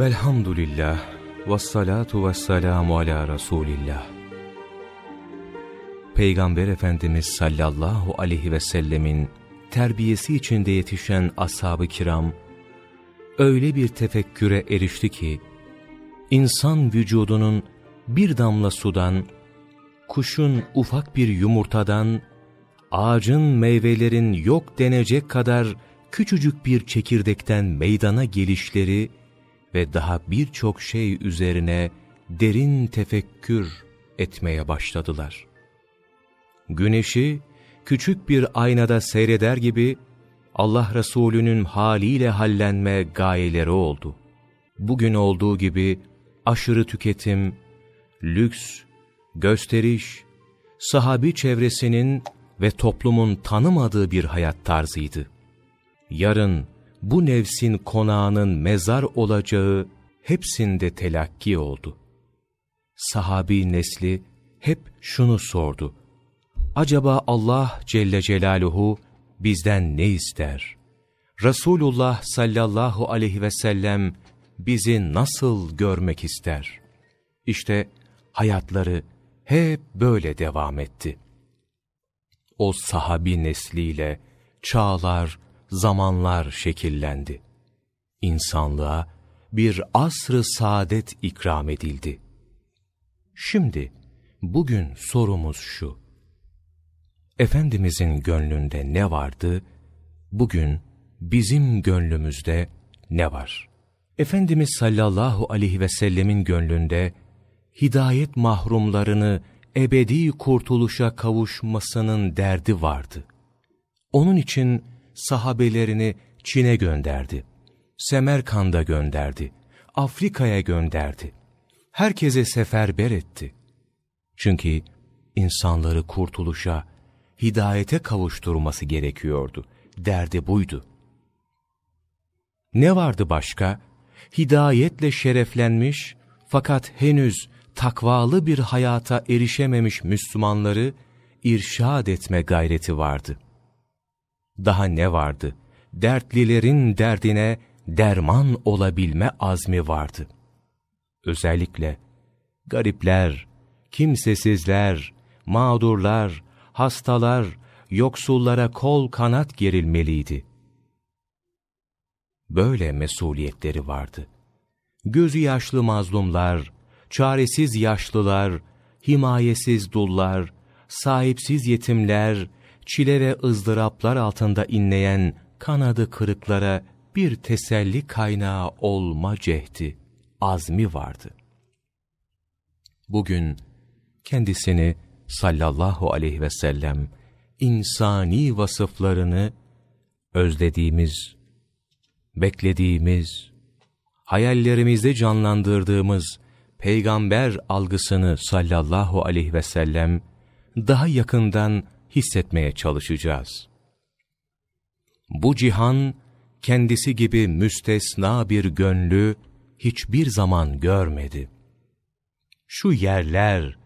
Velhamdülillah ve salatu ve selamu ala Resulillah. Peygamber Efendimiz sallallahu aleyhi ve sellemin terbiyesi içinde yetişen ashab-ı kiram, öyle bir tefekküre erişti ki, insan vücudunun bir damla sudan, kuşun ufak bir yumurtadan, ağacın meyvelerin yok denecek kadar küçücük bir çekirdekten meydana gelişleri ve daha birçok şey üzerine derin tefekkür etmeye başladılar. Güneşi küçük bir aynada seyreder gibi Allah Resulü'nün haliyle hallenme gayeleri oldu. Bugün olduğu gibi aşırı tüketim, lüks, gösteriş, sahabi çevresinin ve toplumun tanımadığı bir hayat tarzıydı. Yarın bu nefsin konağının mezar olacağı hepsinde telakki oldu. Sahabi nesli hep şunu sordu. Acaba Allah Celle Celaluhu bizden ne ister? Resulullah sallallahu aleyhi ve sellem bizi nasıl görmek ister? İşte hayatları hep böyle devam etti. O sahabi nesliyle çağlar, zamanlar şekillendi. İnsanlığa bir asrı saadet ikram edildi. Şimdi, bugün sorumuz şu. Efendimizin gönlünde ne vardı? Bugün bizim gönlümüzde ne var? Efendimiz sallallahu aleyhi ve sellemin gönlünde hidayet mahrumlarını ebedi kurtuluşa kavuşmasının derdi vardı. Onun için sahabelerini Çin'e gönderdi. Semerkand'a gönderdi. Afrika'ya gönderdi. Herkese seferber etti. Çünkü insanları kurtuluşa, hidayete kavuşturması gerekiyordu. Derdi buydu. Ne vardı başka? Hidayetle şereflenmiş fakat henüz takvalı bir hayata erişememiş Müslümanları irşad etme gayreti vardı. Daha ne vardı? Dertlilerin derdine derman olabilme azmi vardı. Özellikle garipler, kimsesizler, mağdurlar, hastalar, yoksullara kol kanat gerilmeliydi. Böyle mesuliyetleri vardı. Gözü yaşlı mazlumlar, çaresiz yaşlılar, himayesiz dullar, sahipsiz yetimler, çile ve ızdıraplar altında inleyen kanadı kırıklara bir teselli kaynağı olma cehdi, azmi vardı. Bugün kendisini sallallahu aleyhi ve sellem insani vasıflarını özlediğimiz, beklediğimiz, hayallerimizde canlandırdığımız peygamber algısını sallallahu aleyhi ve sellem daha yakından hissetmeye çalışacağız. Bu cihan kendisi gibi müstesna bir gönlü hiçbir zaman görmedi. Şu yerler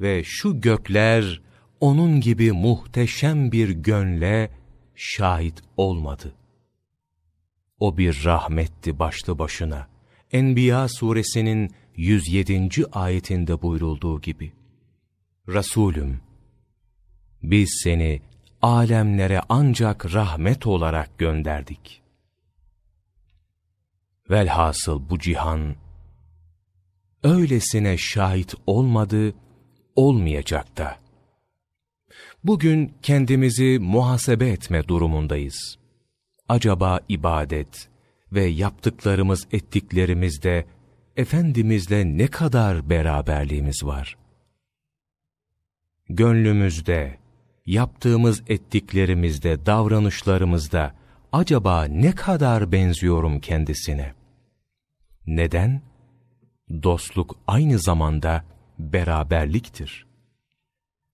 ve şu gökler onun gibi muhteşem bir gönle şahit olmadı. O bir rahmetti başlı başına. Enbiya suresinin 107. ayetinde buyrulduğu gibi. Resulüm, biz seni alemlere ancak rahmet olarak gönderdik. Velhasıl bu cihan, öylesine şahit olmadı, olmayacak da. Bugün kendimizi muhasebe etme durumundayız. Acaba ibadet ve yaptıklarımız ettiklerimizde Efendimizle ne kadar beraberliğimiz var? Gönlümüzde, yaptığımız ettiklerimizde, davranışlarımızda acaba ne kadar benziyorum kendisine? Neden? Dostluk aynı zamanda beraberliktir.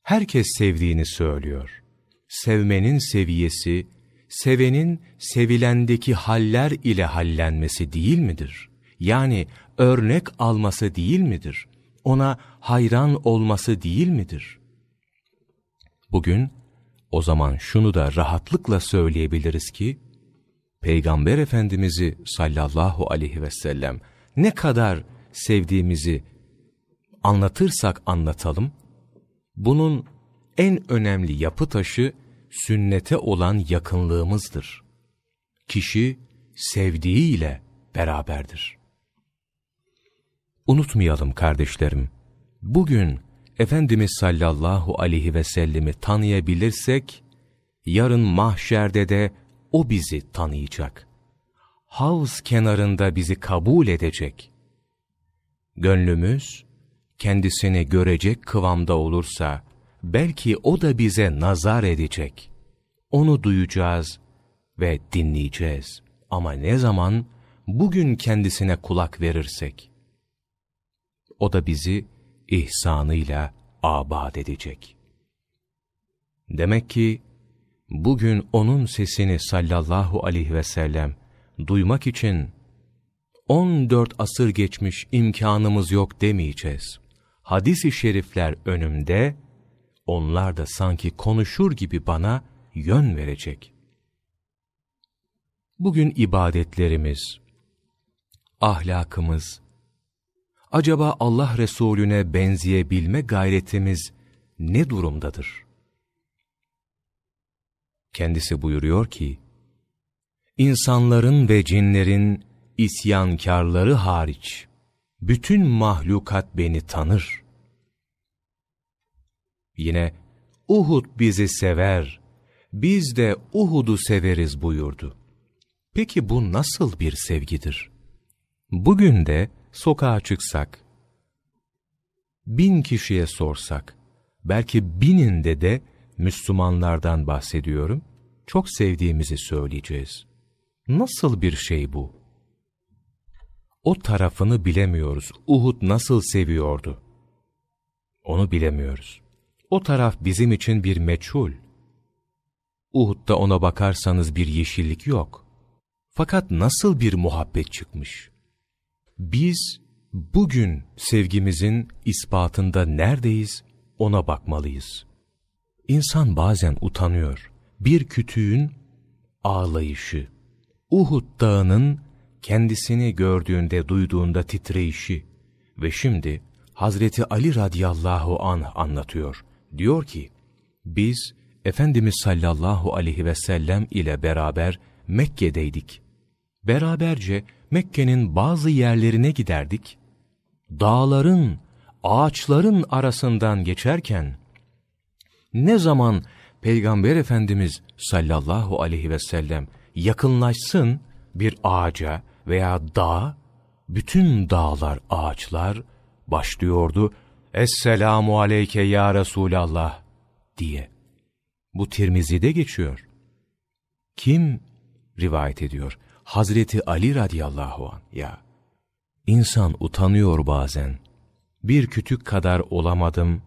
Herkes sevdiğini söylüyor. Sevmenin seviyesi, sevenin sevilendeki haller ile hallenmesi değil midir? Yani örnek alması değil midir? Ona hayran olması değil midir? Bugün o zaman şunu da rahatlıkla söyleyebiliriz ki, Peygamber Efendimiz'i sallallahu aleyhi ve sellem ne kadar sevdiğimizi anlatırsak anlatalım, bunun en önemli yapı taşı sünnete olan yakınlığımızdır. Kişi sevdiğiyle beraberdir. Unutmayalım kardeşlerim, bugün Efendimiz sallallahu aleyhi ve sellemi tanıyabilirsek, yarın mahşerde de O bizi tanıyacak. Havz kenarında bizi kabul edecek. Gönlümüz, kendisini görecek kıvamda olursa, belki O da bize nazar edecek. Onu duyacağız ve dinleyeceğiz. Ama ne zaman? Bugün kendisine kulak verirsek. O da bizi ihsanıyla abad edecek. Demek ki bugün onun sesini sallallahu aleyhi ve sellem duymak için 14 asır geçmiş imkanımız yok demeyeceğiz. Hadis-i şerifler önümde, onlar da sanki konuşur gibi bana yön verecek. Bugün ibadetlerimiz, ahlakımız, acaba Allah Resulüne benzeyebilme gayretimiz ne durumdadır? Kendisi buyuruyor ki, İnsanların ve cinlerin isyankarları hariç, bütün mahlukat beni tanır. Yine, Uhud bizi sever, biz de Uhud'u severiz buyurdu. Peki bu nasıl bir sevgidir? Bugün de sokağa çıksak, bin kişiye sorsak, belki bininde de Müslümanlardan bahsediyorum, çok sevdiğimizi söyleyeceğiz. Nasıl bir şey bu? O tarafını bilemiyoruz. Uhud nasıl seviyordu? Onu bilemiyoruz. O taraf bizim için bir meçhul. Uhud'da ona bakarsanız bir yeşillik yok. Fakat nasıl bir muhabbet çıkmış? Biz bugün sevgimizin ispatında neredeyiz ona bakmalıyız. İnsan bazen utanıyor. Bir kütüğün ağlayışı, Uhud dağının kendisini gördüğünde duyduğunda titreyişi ve şimdi Hazreti Ali radıyallahu anh anlatıyor. Diyor ki, biz Efendimiz sallallahu aleyhi ve sellem ile beraber Mekke'deydik. Beraberce Mekke'nin bazı yerlerine giderdik. Dağların, ağaçların arasından geçerken, ne zaman Peygamber Efendimiz sallallahu aleyhi ve sellem yakınlaşsın bir ağaca veya dağ, bütün dağlar, ağaçlar başlıyordu. Esselamu aleyke ya Resulallah diye. Bu Tirmizi'de geçiyor. Kim rivayet ediyor? Hazreti Ali radıyallahu an ya. İnsan utanıyor bazen. Bir kütük kadar olamadım.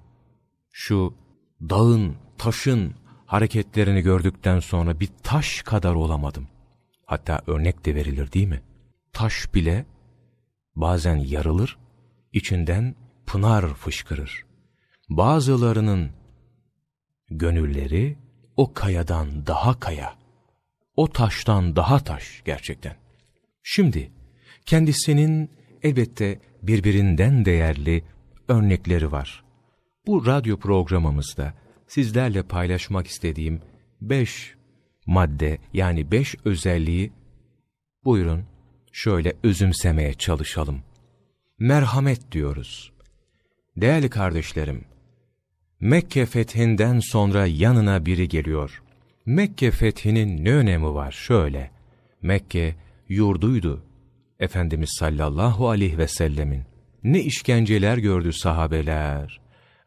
Şu dağın, taşın hareketlerini gördükten sonra bir taş kadar olamadım. Hatta örnek de verilir değil mi? Taş bile bazen yarılır, içinden pınar fışkırır. Bazılarının gönülleri o kayadan daha kaya, o taştan daha taş gerçekten. Şimdi kendisinin elbette birbirinden değerli örnekleri var. Bu radyo programımızda sizlerle paylaşmak istediğim beş madde yani beş özelliği buyurun şöyle özümsemeye çalışalım. Merhamet diyoruz. Değerli kardeşlerim, Mekke fethinden sonra yanına biri geliyor. Mekke fethinin ne önemi var? Şöyle, Mekke yurduydu. Efendimiz sallallahu aleyhi ve sellemin. Ne işkenceler gördü sahabeler.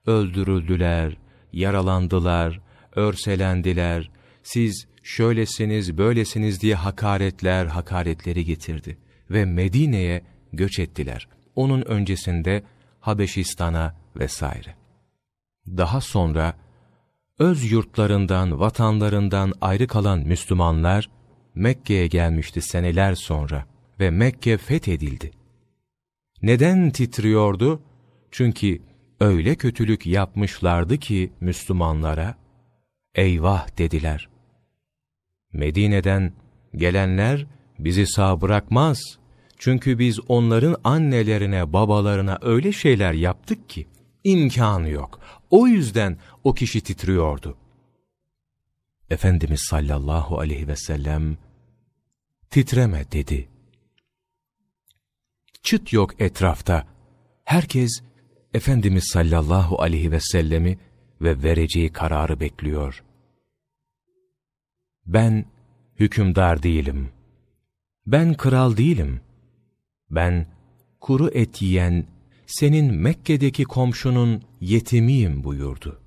Öldürüldüler, yaralandılar, örselendiler. Siz şöylesiniz, böylesiniz diye hakaretler, hakaretleri getirdi. Ve Medine'ye göç ettiler. Onun öncesinde Habeşistan'a vesaire. Daha sonra öz yurtlarından, vatanlarından ayrı kalan Müslümanlar Mekke'ye gelmişti seneler sonra ve Mekke fethedildi. Neden titriyordu? Çünkü öyle kötülük yapmışlardı ki Müslümanlara, eyvah dediler. Medine'den gelenler bizi sağ bırakmaz. Çünkü biz onların annelerine, babalarına öyle şeyler yaptık ki imkanı yok. O yüzden o kişi titriyordu. Efendimiz sallallahu aleyhi ve sellem titreme dedi. Çıt yok etrafta. Herkes Efendimiz sallallahu aleyhi ve sellemi ve vereceği kararı bekliyor. Ben hükümdar değilim. Ben kral değilim. Ben kuru et yiyen senin Mekke'deki komşunun yetimiyim buyurdu.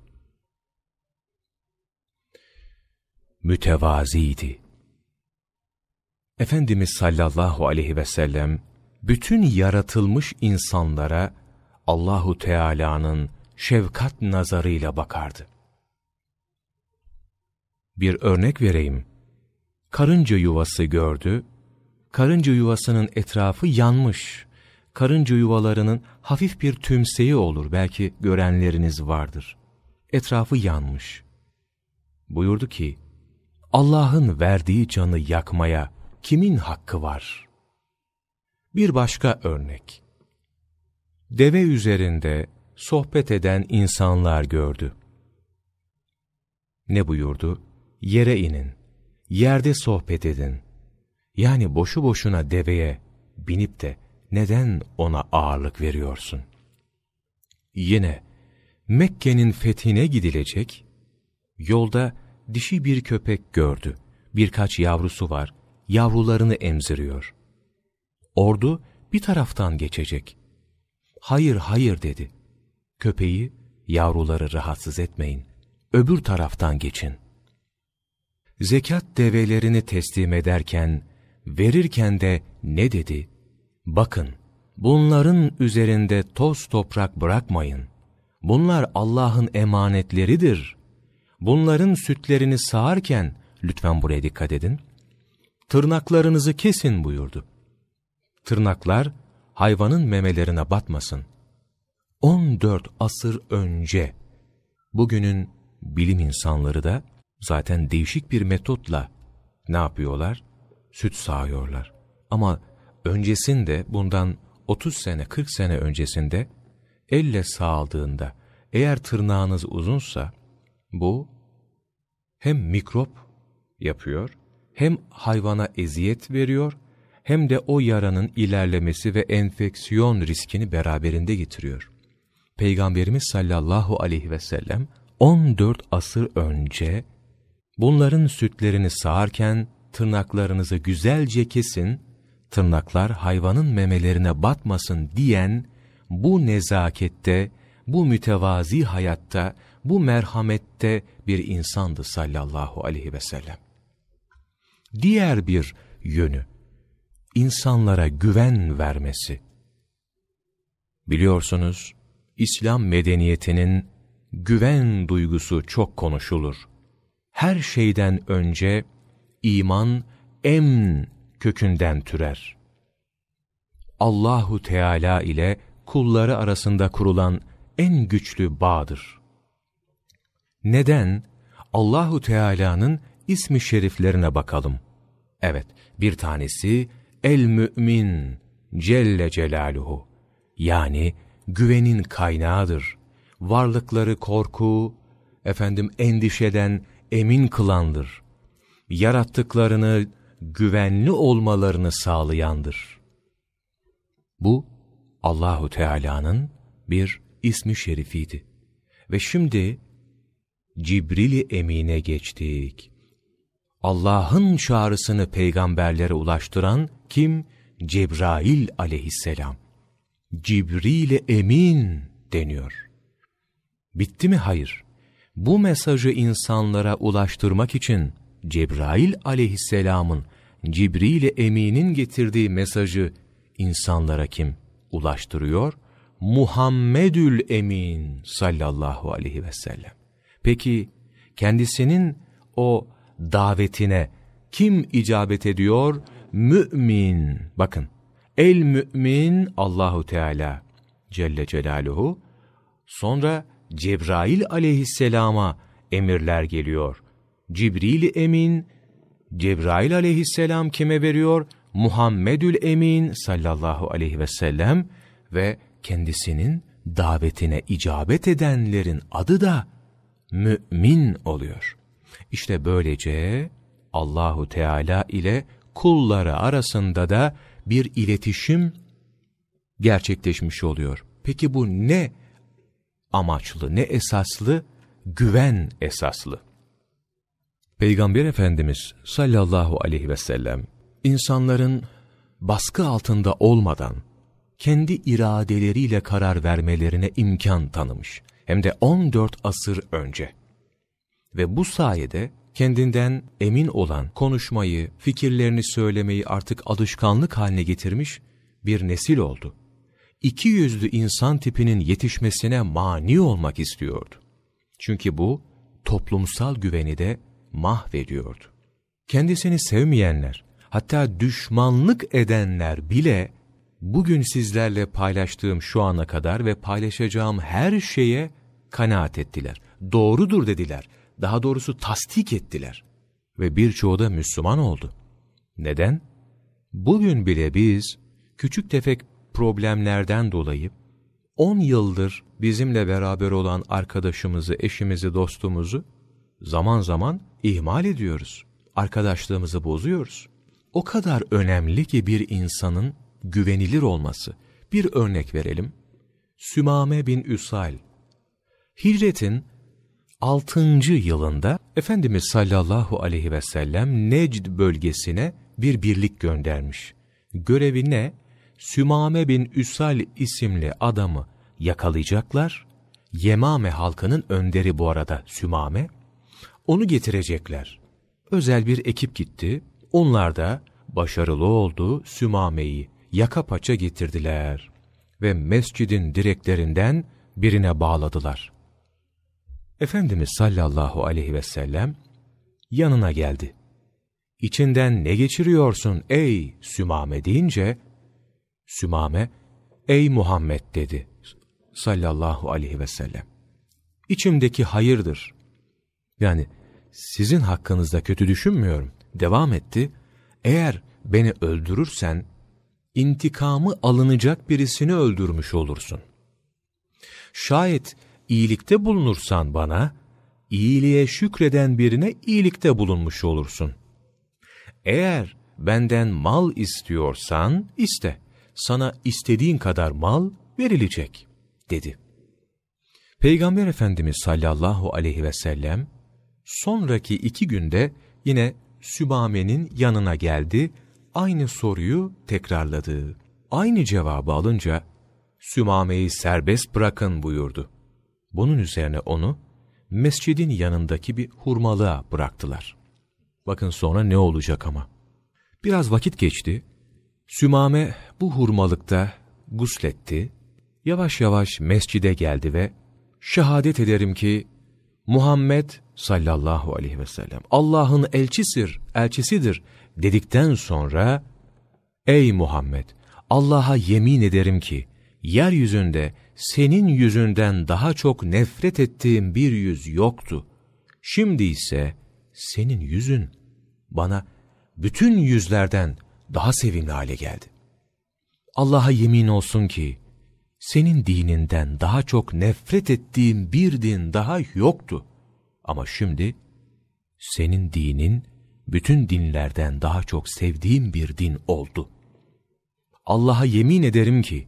Mütevaziydi. Efendimiz sallallahu aleyhi ve sellem bütün yaratılmış insanlara Allahu Teala'nın şefkat nazarıyla bakardı. Bir örnek vereyim. Karınca yuvası gördü. Karınca yuvasının etrafı yanmış. Karınca yuvalarının hafif bir tümseyi olur. Belki görenleriniz vardır. Etrafı yanmış. Buyurdu ki, Allah'ın verdiği canı yakmaya kimin hakkı var? Bir başka örnek. Deve üzerinde sohbet eden insanlar gördü. Ne buyurdu? Yere inin, yerde sohbet edin. Yani boşu boşuna deveye binip de neden ona ağırlık veriyorsun? Yine Mekke'nin fethine gidilecek, yolda dişi bir köpek gördü. Birkaç yavrusu var, yavrularını emziriyor. Ordu bir taraftan geçecek. Hayır hayır dedi. Köpeği, yavruları rahatsız etmeyin. Öbür taraftan geçin. Zekat develerini teslim ederken, verirken de ne dedi? Bakın, bunların üzerinde toz toprak bırakmayın. Bunlar Allah'ın emanetleridir. Bunların sütlerini sağarken, lütfen buraya dikkat edin, tırnaklarınızı kesin buyurdu. Tırnaklar, hayvanın memelerine batmasın. 14 asır önce, bugünün bilim insanları da zaten değişik bir metotla ne yapıyorlar? Süt sağıyorlar. Ama öncesinde bundan 30 sene 40 sene öncesinde elle sağaldığında eğer tırnağınız uzunsa bu hem mikrop yapıyor hem hayvana eziyet veriyor hem de o yaranın ilerlemesi ve enfeksiyon riskini beraberinde getiriyor. Peygamberimiz sallallahu aleyhi ve sellem 14 asır önce bunların sütlerini sağarken tırnaklarınızı güzelce kesin, tırnaklar hayvanın memelerine batmasın diyen bu nezakette, bu mütevazi hayatta, bu merhamette bir insandı sallallahu aleyhi ve sellem. Diğer bir yönü, insanlara güven vermesi. Biliyorsunuz, İslam medeniyetinin güven duygusu çok konuşulur. Her şeyden önce iman emn kökünden türer. Allahu Teala ile kulları arasında kurulan en güçlü bağdır. Neden? Allahu Teala'nın ismi şeriflerine bakalım. Evet, bir tanesi El-Mü'min Celle Celaluhu. Yani güvenin kaynağıdır. Varlıkları korku, efendim endişeden emin kılandır. Yarattıklarını güvenli olmalarını sağlayandır. Bu Allahu Teala'nın bir ismi şerifiydi. Ve şimdi Cibril Emin'e geçtik. Allah'ın çağrısını peygamberlere ulaştıran kim? Cebrail aleyhisselam. Cibril Emin deniyor. Bitti mi? Hayır. Bu mesajı insanlara ulaştırmak için Cebrail aleyhisselamın Cibril Emin'in getirdiği mesajı insanlara kim ulaştırıyor? Muhammedül Emin sallallahu aleyhi ve sellem. Peki kendisinin o davetine kim icabet ediyor? Mümin. Bakın. El mümin Allahu Teala Celle Celaluhu. Sonra Cebrail aleyhisselama emirler geliyor. Cibril emin Cebrail aleyhisselam kime veriyor? Muhammedül Emin sallallahu aleyhi ve sellem ve kendisinin davetine icabet edenlerin adı da mümin oluyor. İşte böylece Allahu Teala ile kulları arasında da bir iletişim gerçekleşmiş oluyor. Peki bu ne amaçlı, ne esaslı? Güven esaslı. Peygamber Efendimiz sallallahu aleyhi ve sellem insanların baskı altında olmadan kendi iradeleriyle karar vermelerine imkan tanımış. Hem de 14 asır önce. Ve bu sayede kendinden emin olan konuşmayı, fikirlerini söylemeyi artık alışkanlık haline getirmiş bir nesil oldu. İki yüzlü insan tipinin yetişmesine mani olmak istiyordu. Çünkü bu toplumsal güveni de mahvediyordu. Kendisini sevmeyenler, hatta düşmanlık edenler bile bugün sizlerle paylaştığım şu ana kadar ve paylaşacağım her şeye kanaat ettiler. Doğrudur dediler. Daha doğrusu tasdik ettiler. Ve birçoğu da Müslüman oldu. Neden? Bugün bile biz küçük tefek problemlerden dolayı 10 yıldır bizimle beraber olan arkadaşımızı, eşimizi, dostumuzu zaman zaman ihmal ediyoruz. Arkadaşlığımızı bozuyoruz. O kadar önemli ki bir insanın güvenilir olması. Bir örnek verelim. Sümame bin Üsal. Hicretin 6. yılında Efendimiz sallallahu aleyhi ve sellem Necd bölgesine bir birlik göndermiş. Görevi ne? Sümame bin Üsal isimli adamı yakalayacaklar. Yemame halkının önderi bu arada Sümame. Onu getirecekler. Özel bir ekip gitti. Onlar da başarılı oldu Sümame'yi yaka paça getirdiler ve mescidin direklerinden birine bağladılar. Efendimiz sallallahu aleyhi ve sellem yanına geldi. İçinden ne geçiriyorsun ey Sümame deyince, Sümame, ey Muhammed dedi sallallahu aleyhi ve sellem. İçimdeki hayırdır. Yani sizin hakkınızda kötü düşünmüyorum. Devam etti. Eğer beni öldürürsen intikamı alınacak birisini öldürmüş olursun. Şayet iyilikte bulunursan bana, iyiliğe şükreden birine iyilikte bulunmuş olursun. Eğer benden mal istiyorsan iste, sana istediğin kadar mal verilecek, dedi. Peygamber Efendimiz sallallahu aleyhi ve sellem, sonraki iki günde yine Sübame'nin yanına geldi aynı soruyu tekrarladı. Aynı cevabı alınca Sümame'yi serbest bırakın buyurdu. Bunun üzerine onu mescidin yanındaki bir hurmalığa bıraktılar. Bakın sonra ne olacak ama. Biraz vakit geçti. Sümame bu hurmalıkta gusletti. Yavaş yavaş mescide geldi ve şehadet ederim ki Muhammed sallallahu aleyhi ve sellem Allah'ın elçisir, elçisidir dedikten sonra Ey Muhammed! Allah'a yemin ederim ki yeryüzünde senin yüzünden daha çok nefret ettiğim bir yüz yoktu. Şimdi ise senin yüzün bana bütün yüzlerden daha sevimli hale geldi. Allah'a yemin olsun ki senin dininden daha çok nefret ettiğim bir din daha yoktu. Ama şimdi senin dinin bütün dinlerden daha çok sevdiğim bir din oldu. Allah'a yemin ederim ki,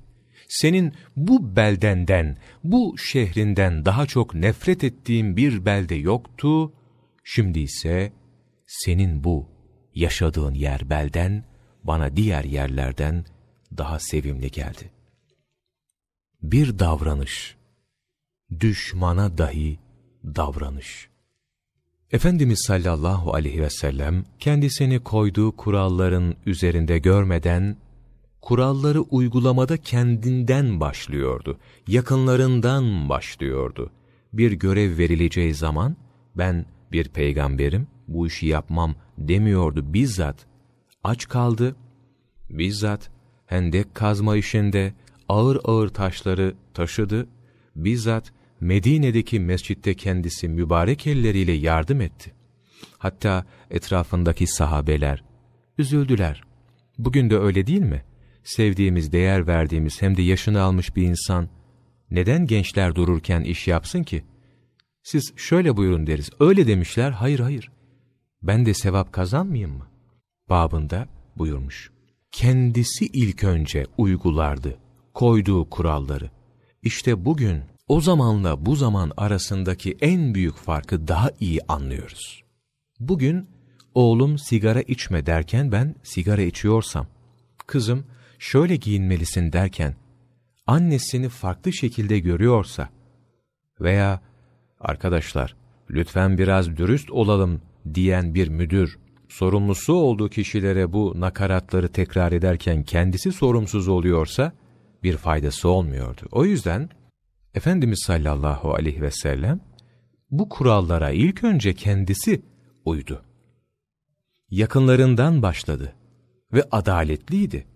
senin bu beldenden, bu şehrinden daha çok nefret ettiğim bir belde yoktu, şimdi ise senin bu yaşadığın yer belden, bana diğer yerlerden daha sevimli geldi. Bir davranış, düşmana dahi davranış. Efendimiz sallallahu aleyhi ve sellem kendisini koyduğu kuralların üzerinde görmeden kuralları uygulamada kendinden başlıyordu. Yakınlarından başlıyordu. Bir görev verileceği zaman ben bir peygamberim bu işi yapmam demiyordu bizzat. Aç kaldı. Bizzat hendek kazma işinde ağır ağır taşları taşıdı. Bizzat Medine'deki mescitte kendisi mübarek elleriyle yardım etti. Hatta etrafındaki sahabeler üzüldüler. Bugün de öyle değil mi? Sevdiğimiz, değer verdiğimiz hem de yaşını almış bir insan neden gençler dururken iş yapsın ki? Siz şöyle buyurun deriz. Öyle demişler. Hayır hayır. Ben de sevap kazanmayayım mı? Babında buyurmuş. Kendisi ilk önce uygulardı koyduğu kuralları. İşte bugün o zamanla bu zaman arasındaki en büyük farkı daha iyi anlıyoruz. Bugün oğlum sigara içme derken ben sigara içiyorsam, kızım şöyle giyinmelisin derken annesini farklı şekilde görüyorsa veya arkadaşlar lütfen biraz dürüst olalım diyen bir müdür sorumlusu olduğu kişilere bu nakaratları tekrar ederken kendisi sorumsuz oluyorsa bir faydası olmuyordu. O yüzden Efendimiz sallallahu aleyhi ve sellem bu kurallara ilk önce kendisi uydu. Yakınlarından başladı ve adaletliydi.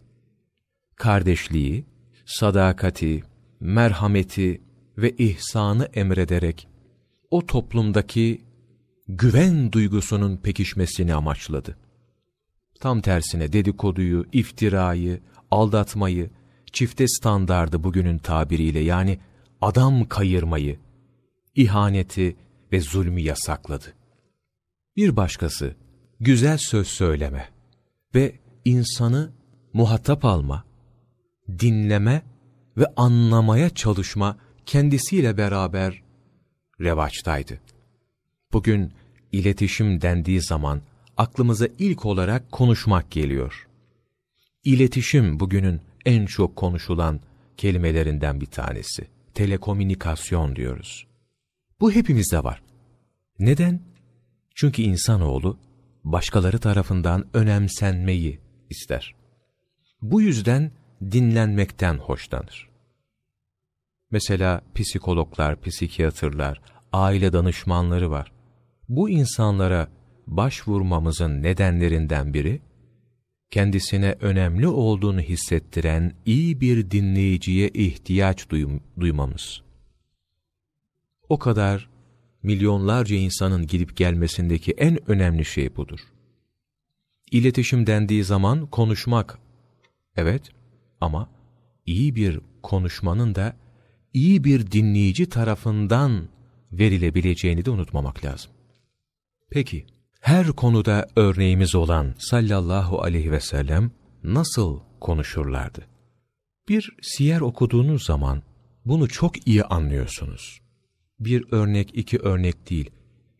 Kardeşliği, sadakati, merhameti ve ihsanı emrederek o toplumdaki güven duygusunun pekişmesini amaçladı. Tam tersine dedikoduyu, iftirayı, aldatmayı, çifte standardı bugünün tabiriyle yani adam kayırmayı, ihaneti ve zulmü yasakladı. Bir başkası güzel söz söyleme ve insanı muhatap alma, dinleme ve anlamaya çalışma kendisiyle beraber revaçtaydı. Bugün iletişim dendiği zaman aklımıza ilk olarak konuşmak geliyor. İletişim bugünün en çok konuşulan kelimelerinden bir tanesi. Telekomünikasyon diyoruz. Bu hepimizde var. Neden? Çünkü insanoğlu başkaları tarafından önemsenmeyi ister. Bu yüzden dinlenmekten hoşlanır. Mesela psikologlar, psikiyatrlar, aile danışmanları var. Bu insanlara başvurmamızın nedenlerinden biri, kendisine önemli olduğunu hissettiren iyi bir dinleyiciye ihtiyaç duym duymamız. O kadar milyonlarca insanın gidip gelmesindeki en önemli şey budur. İletişim dendiği zaman konuşmak, evet ama iyi bir konuşmanın da iyi bir dinleyici tarafından verilebileceğini de unutmamak lazım. Peki, her konuda örneğimiz olan sallallahu aleyhi ve sellem nasıl konuşurlardı? Bir siyer okuduğunuz zaman bunu çok iyi anlıyorsunuz. Bir örnek, iki örnek değil,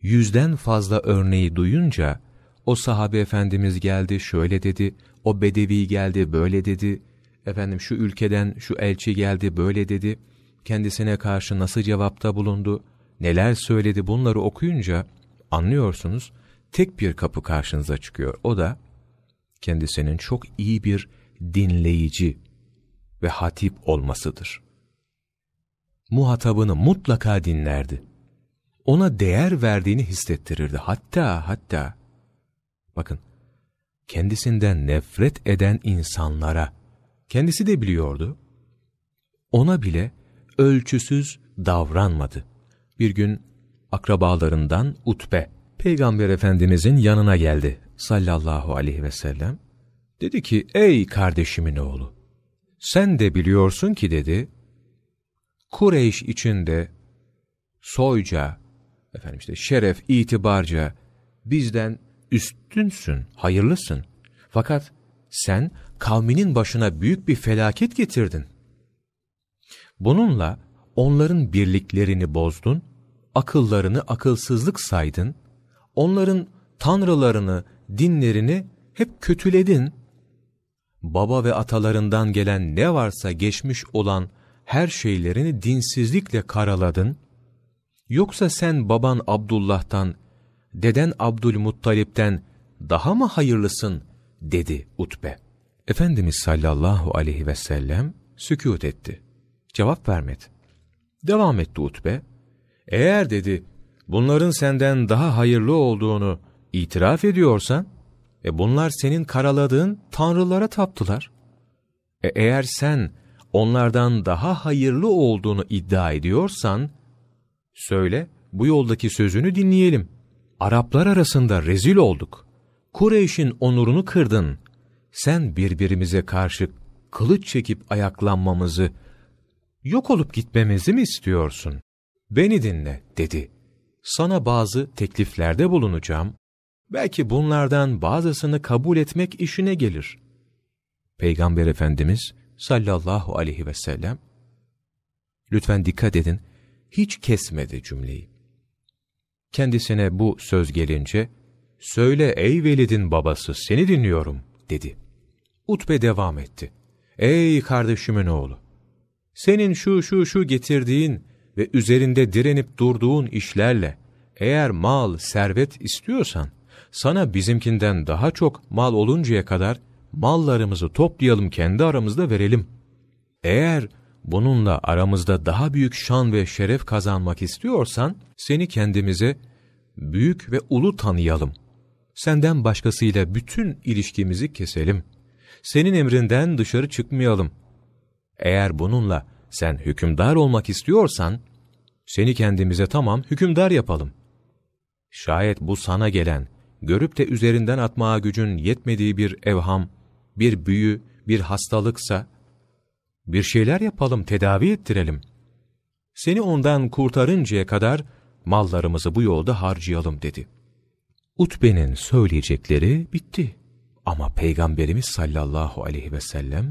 yüzden fazla örneği duyunca o sahabe efendimiz geldi şöyle dedi, o bedevi geldi böyle dedi, efendim şu ülkeden şu elçi geldi böyle dedi, kendisine karşı nasıl cevapta bulundu, neler söyledi? Bunları okuyunca anlıyorsunuz tek bir kapı karşınıza çıkıyor. O da kendisinin çok iyi bir dinleyici ve hatip olmasıdır. Muhatabını mutlaka dinlerdi. Ona değer verdiğini hissettirirdi. Hatta hatta bakın kendisinden nefret eden insanlara kendisi de biliyordu. Ona bile ölçüsüz davranmadı. Bir gün akrabalarından Utbe Peygamber Efendimizin yanına geldi sallallahu aleyhi ve sellem. Dedi ki ey kardeşimin oğlu sen de biliyorsun ki dedi Kureyş içinde soyca efendim işte şeref itibarca bizden üstünsün hayırlısın fakat sen kavminin başına büyük bir felaket getirdin. Bununla onların birliklerini bozdun, akıllarını akılsızlık saydın, onların tanrılarını, dinlerini hep kötüledin. Baba ve atalarından gelen ne varsa geçmiş olan her şeylerini dinsizlikle karaladın. Yoksa sen baban Abdullah'tan, deden Abdülmuttalip'ten daha mı hayırlısın dedi Utbe. Efendimiz sallallahu aleyhi ve sellem sükût etti. Cevap vermedi. Devam etti Utbe. Eğer dedi bunların senden daha hayırlı olduğunu itiraf ediyorsan, e bunlar senin karaladığın tanrılara taptılar. E eğer sen onlardan daha hayırlı olduğunu iddia ediyorsan, söyle bu yoldaki sözünü dinleyelim. Araplar arasında rezil olduk. Kureyş'in onurunu kırdın. sen birbirimize karşı kılıç çekip ayaklanmamızı, yok olup gitmemizi mi istiyorsun? Beni dinle, dedi. Sana bazı tekliflerde bulunacağım. Belki bunlardan bazısını kabul etmek işine gelir. Peygamber Efendimiz sallallahu aleyhi ve sellem, lütfen dikkat edin, hiç kesmedi cümleyi. Kendisine bu söz gelince, söyle ey Velid'in babası seni dinliyorum dedi. Utbe devam etti. Ey kardeşimin oğlu! Senin şu şu şu getirdiğin ve üzerinde direnip durduğun işlerle eğer mal, servet istiyorsan, sana bizimkinden daha çok mal oluncaya kadar mallarımızı toplayalım kendi aramızda verelim. Eğer bununla aramızda daha büyük şan ve şeref kazanmak istiyorsan, seni kendimize büyük ve ulu tanıyalım. Senden başkasıyla bütün ilişkimizi keselim. Senin emrinden dışarı çıkmayalım. Eğer bununla sen hükümdar olmak istiyorsan, seni kendimize tamam hükümdar yapalım. Şayet bu sana gelen, görüp de üzerinden atmaya gücün yetmediği bir evham, bir büyü, bir hastalıksa, bir şeyler yapalım, tedavi ettirelim. Seni ondan kurtarıncaya kadar mallarımızı bu yolda harcayalım dedi. Utbe'nin söyleyecekleri bitti. Ama Peygamberimiz sallallahu aleyhi ve sellem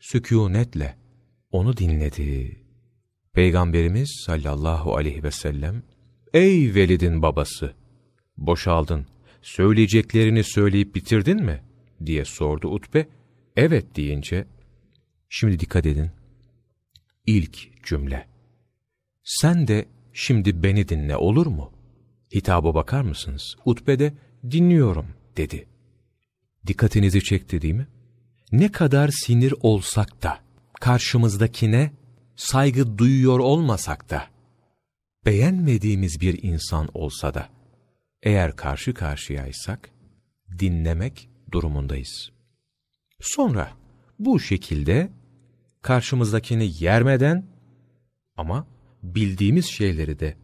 sükunetle onu dinledi. Peygamberimiz sallallahu aleyhi ve sellem, Ey Velid'in babası! Boşaldın, söyleyeceklerini söyleyip bitirdin mi? diye sordu Utbe. Evet deyince, şimdi dikkat edin. İlk cümle. Sen de şimdi beni dinle olur mu? Hitaba bakar mısınız? Utbe de dinliyorum dedi. Dikkatinizi çekti değil mi? Ne kadar sinir olsak da, karşımızdakine saygı duyuyor olmasak da, beğenmediğimiz bir insan olsa da, eğer karşı karşıyaysak, dinlemek durumundayız. Sonra bu şekilde karşımızdakini yermeden ama bildiğimiz şeyleri de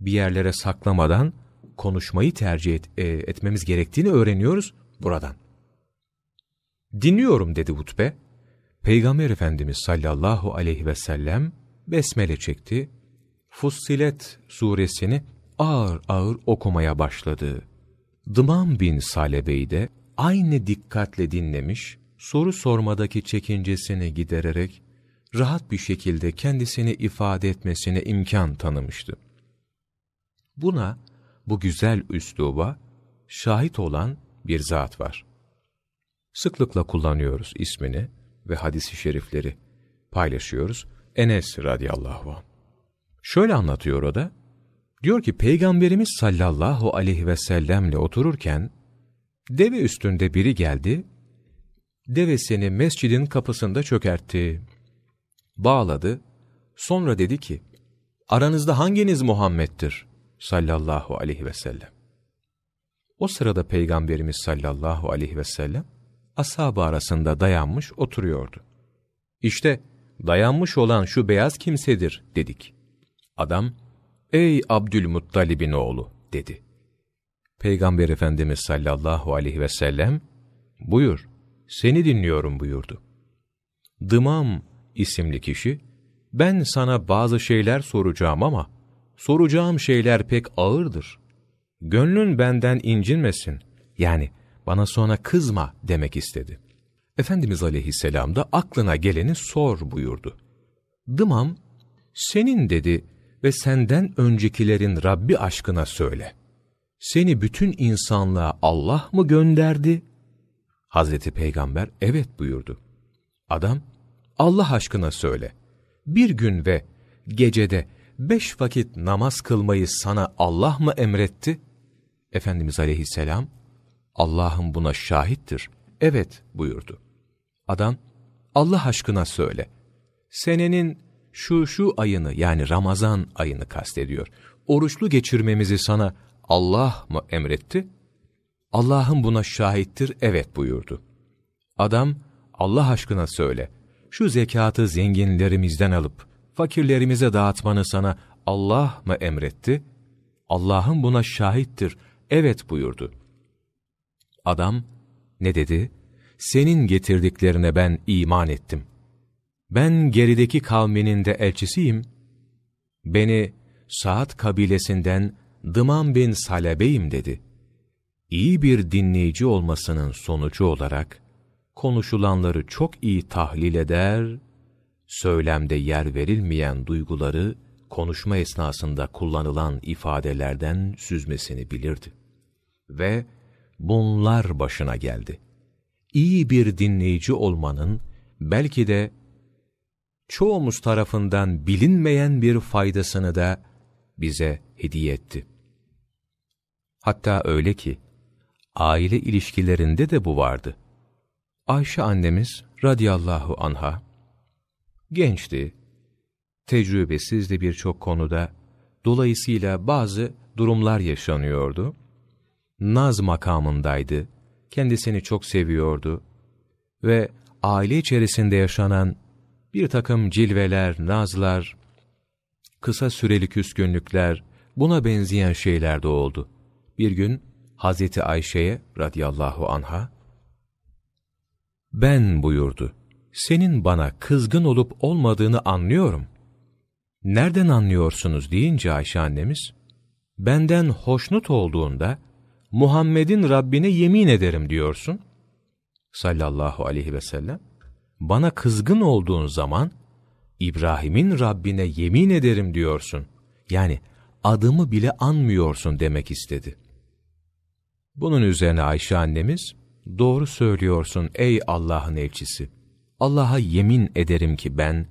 bir yerlere saklamadan konuşmayı tercih et, e, etmemiz gerektiğini öğreniyoruz buradan. Dinliyorum dedi Utbe. Peygamber Efendimiz sallallahu aleyhi ve sellem besmele çekti. Fussilet suresini ağır ağır okumaya başladı. Dıman bin Salebe'yi de aynı dikkatle dinlemiş, soru sormadaki çekincesini gidererek rahat bir şekilde kendisini ifade etmesine imkan tanımıştı. Buna, bu güzel üsluba şahit olan bir zat var. Sıklıkla kullanıyoruz ismini ve hadisi şerifleri paylaşıyoruz. Enes radıyallahu anh. Şöyle anlatıyor o da, diyor ki Peygamberimiz sallallahu aleyhi ve sellemle otururken, deve üstünde biri geldi, devesini mescidin kapısında çökertti, bağladı, sonra dedi ki, aranızda hanginiz Muhammed'dir? sallallahu aleyhi ve sellem. O sırada Peygamberimiz sallallahu aleyhi ve sellem, ashabı arasında dayanmış oturuyordu. İşte dayanmış olan şu beyaz kimsedir dedik. Adam, ey Abdülmuttalib'in oğlu dedi. Peygamber Efendimiz sallallahu aleyhi ve sellem, buyur, seni dinliyorum buyurdu. Dımam isimli kişi, ben sana bazı şeyler soracağım ama, soracağım şeyler pek ağırdır. Gönlün benden incinmesin, yani bana sonra kızma demek istedi. Efendimiz aleyhisselam da aklına geleni sor buyurdu. Dımam, senin dedi ve senden öncekilerin Rabbi aşkına söyle. Seni bütün insanlığa Allah mı gönderdi? Hazreti Peygamber evet buyurdu. Adam, Allah aşkına söyle. Bir gün ve gecede beş vakit namaz kılmayı sana Allah mı emretti? Efendimiz aleyhisselam, Allah'ım buna şahittir. Evet buyurdu. Adam, Allah aşkına söyle. Senenin şu şu ayını yani Ramazan ayını kastediyor. Oruçlu geçirmemizi sana Allah mı emretti? Allah'ım buna şahittir, evet buyurdu. Adam, Allah aşkına söyle, şu zekatı zenginlerimizden alıp, fakirlerimize dağıtmanı sana Allah mı emretti? Allah'ım buna şahittir, evet buyurdu. Adam, ne dedi? senin getirdiklerine ben iman ettim. Ben gerideki kavminin de elçisiyim. Beni Saat kabilesinden Dıman bin Salebeyim dedi. İyi bir dinleyici olmasının sonucu olarak, konuşulanları çok iyi tahlil eder, söylemde yer verilmeyen duyguları, konuşma esnasında kullanılan ifadelerden süzmesini bilirdi. Ve bunlar başına geldi. İyi bir dinleyici olmanın belki de çoğumuz tarafından bilinmeyen bir faydasını da bize hediye etti. Hatta öyle ki, aile ilişkilerinde de bu vardı. Ayşe annemiz radıyallahu anha, gençti, tecrübesizdi birçok konuda, dolayısıyla bazı durumlar yaşanıyordu. Naz makamındaydı, kendisini çok seviyordu ve aile içerisinde yaşanan bir takım cilveler, nazlar, kısa süreli küskünlükler, buna benzeyen şeyler de oldu. Bir gün Hazreti Ayşe'ye radıyallahu anha, ben buyurdu, senin bana kızgın olup olmadığını anlıyorum. Nereden anlıyorsunuz deyince Ayşe annemiz, benden hoşnut olduğunda, Muhammed'in Rabbine yemin ederim diyorsun. Sallallahu aleyhi ve sellem. Bana kızgın olduğun zaman, İbrahim'in Rabbine yemin ederim diyorsun. Yani adımı bile anmıyorsun demek istedi. Bunun üzerine Ayşe annemiz, doğru söylüyorsun ey Allah'ın elçisi. Allah'a yemin ederim ki ben,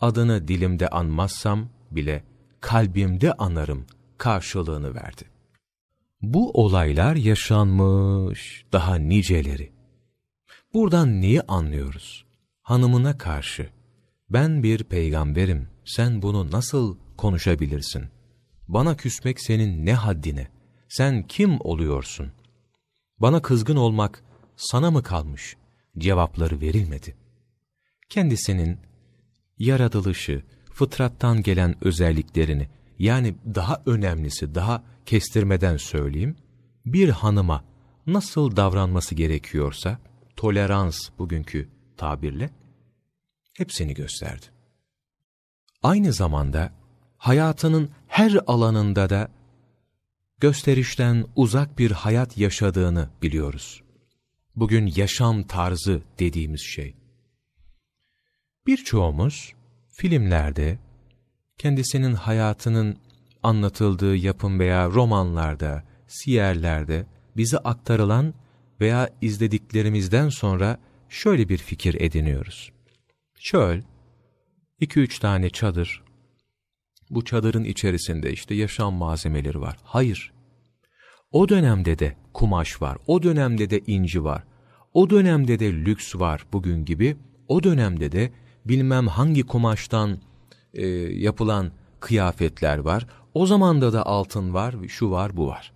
adını dilimde anmazsam bile kalbimde anarım karşılığını verdi. Bu olaylar yaşanmış, daha niceleri. Buradan neyi anlıyoruz? Hanımına karşı, ben bir peygamberim, sen bunu nasıl konuşabilirsin? Bana küsmek senin ne haddine? Sen kim oluyorsun? Bana kızgın olmak sana mı kalmış? Cevapları verilmedi. Kendisinin yaratılışı, fıtrattan gelen özelliklerini, yani daha önemlisi, daha kestirmeden söyleyeyim, bir hanıma nasıl davranması gerekiyorsa, tolerans bugünkü tabirle, hepsini gösterdi. Aynı zamanda hayatının her alanında da gösterişten uzak bir hayat yaşadığını biliyoruz. Bugün yaşam tarzı dediğimiz şey. Birçoğumuz filmlerde kendisinin hayatının anlatıldığı yapım veya romanlarda, siyerlerde bize aktarılan veya izlediklerimizden sonra şöyle bir fikir ediniyoruz. Çöl, iki üç tane çadır, bu çadırın içerisinde işte yaşam malzemeleri var. Hayır. O dönemde de kumaş var, o dönemde de inci var, o dönemde de lüks var bugün gibi, o dönemde de bilmem hangi kumaştan e, yapılan kıyafetler var, o zamanda da altın var, şu var, bu var.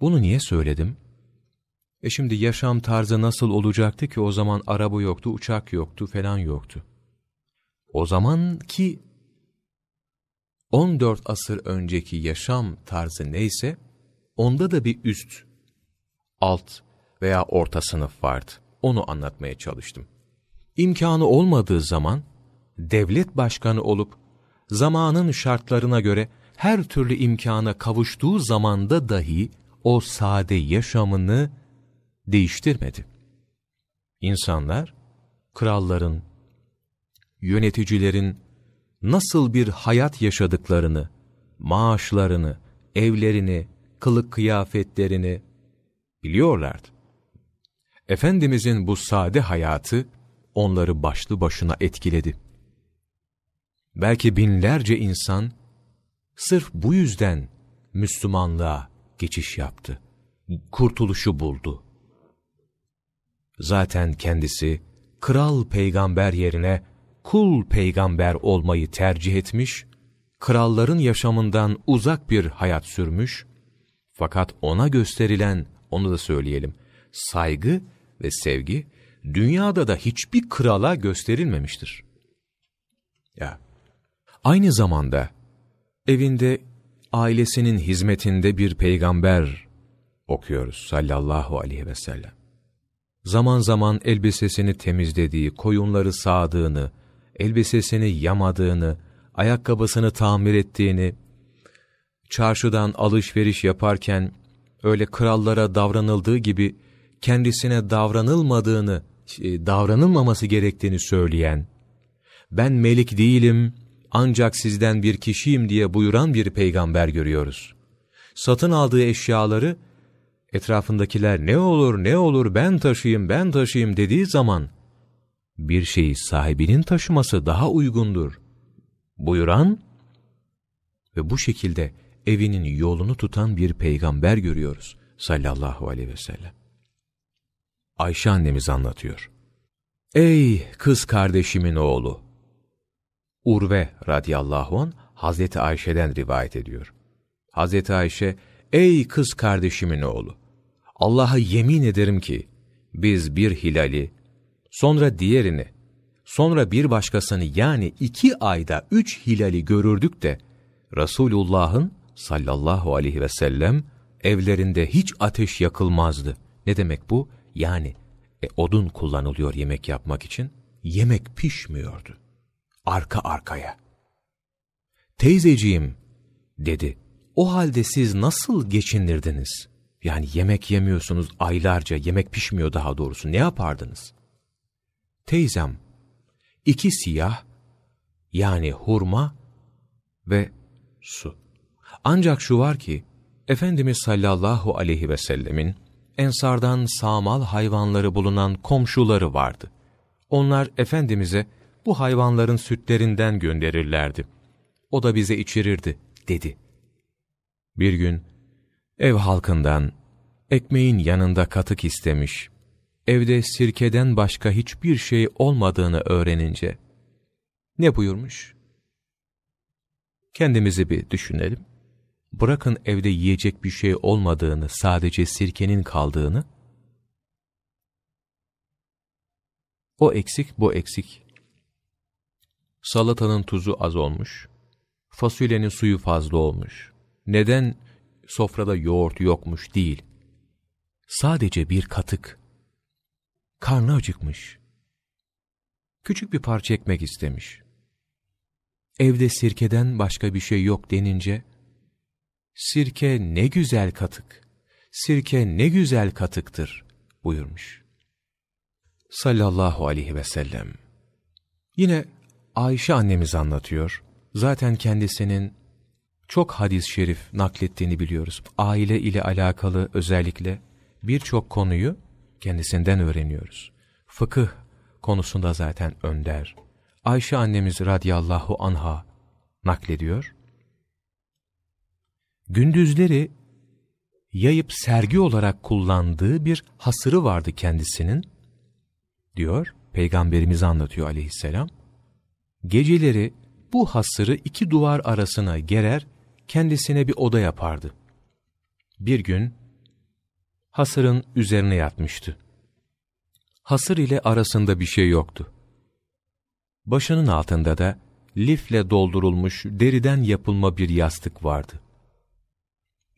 Bunu niye söyledim? E şimdi yaşam tarzı nasıl olacaktı ki o zaman araba yoktu, uçak yoktu falan yoktu. O zaman ki 14 asır önceki yaşam tarzı neyse, onda da bir üst, alt veya orta sınıf vardı. Onu anlatmaya çalıştım. İmkanı olmadığı zaman, devlet başkanı olup, zamanın şartlarına göre her türlü imkana kavuştuğu zamanda dahi o sade yaşamını değiştirmedi. İnsanlar, kralların, yöneticilerin nasıl bir hayat yaşadıklarını, maaşlarını, evlerini, kılık kıyafetlerini biliyorlardı. Efendimizin bu sade hayatı onları başlı başına etkiledi. Belki binlerce insan sırf bu yüzden Müslümanlığa geçiş yaptı. Kurtuluşu buldu. Zaten kendisi kral peygamber yerine kul peygamber olmayı tercih etmiş, kralların yaşamından uzak bir hayat sürmüş, fakat ona gösterilen, onu da söyleyelim, saygı ve sevgi, dünyada da hiçbir krala gösterilmemiştir. Ya, aynı zamanda evinde ailesinin hizmetinde bir peygamber okuyoruz sallallahu aleyhi ve sellem. zaman zaman elbisesini temizlediği, koyunları sağdığını, elbisesini yamadığını, ayakkabısını tamir ettiğini, çarşıdan alışveriş yaparken öyle krallara davranıldığı gibi kendisine davranılmadığını, e, davranılmaması gerektiğini söyleyen, ben melik değilim ancak sizden bir kişiyim diye buyuran bir peygamber görüyoruz. Satın aldığı eşyaları etrafındakiler ne olur ne olur ben taşıyayım ben taşıyayım dediği zaman bir şeyi sahibinin taşıması daha uygundur. Buyuran ve bu şekilde evinin yolunu tutan bir peygamber görüyoruz sallallahu aleyhi ve sellem. Ayşe annemiz anlatıyor. Ey kız kardeşimin oğlu! Urve radıyallahu an Hazreti Ayşe'den rivayet ediyor. Hazreti Ayşe, ey kız kardeşimin oğlu! Allah'a yemin ederim ki, biz bir hilali, sonra diğerini, sonra bir başkasını yani iki ayda üç hilali görürdük de, Resulullah'ın sallallahu aleyhi ve sellem evlerinde hiç ateş yakılmazdı. Ne demek bu? Yani e, odun kullanılıyor yemek yapmak için. Yemek pişmiyordu. Arka arkaya. Teyzeciğim dedi. O halde siz nasıl geçinirdiniz? Yani yemek yemiyorsunuz aylarca, yemek pişmiyor daha doğrusu. Ne yapardınız? Teyzem, iki siyah, yani hurma ve su. Ancak şu var ki, Efendimiz sallallahu aleyhi ve sellemin ensardan sağmal hayvanları bulunan komşuları vardı. Onlar Efendimiz'e bu hayvanların sütlerinden gönderirlerdi. O da bize içirirdi, dedi. Bir gün ev halkından ekmeğin yanında katık istemiş, evde sirkeden başka hiçbir şey olmadığını öğrenince, ne buyurmuş? Kendimizi bir düşünelim bırakın evde yiyecek bir şey olmadığını, sadece sirkenin kaldığını, o eksik, bu eksik. Salatanın tuzu az olmuş, fasulyenin suyu fazla olmuş. Neden sofrada yoğurt yokmuş değil. Sadece bir katık. Karnı acıkmış. Küçük bir parça ekmek istemiş. Evde sirkeden başka bir şey yok denince, Sirke ne güzel katık, sirke ne güzel katıktır buyurmuş. Sallallahu aleyhi ve sellem. Yine Ayşe annemiz anlatıyor. Zaten kendisinin çok hadis-i şerif naklettiğini biliyoruz. Aile ile alakalı özellikle birçok konuyu kendisinden öğreniyoruz. Fıkıh konusunda zaten önder. Ayşe annemiz radiyallahu anha naklediyor gündüzleri yayıp sergi olarak kullandığı bir hasırı vardı kendisinin, diyor, Peygamberimiz anlatıyor aleyhisselam. Geceleri bu hasırı iki duvar arasına gerer, kendisine bir oda yapardı. Bir gün hasırın üzerine yatmıştı. Hasır ile arasında bir şey yoktu. Başının altında da lifle doldurulmuş deriden yapılma bir yastık vardı.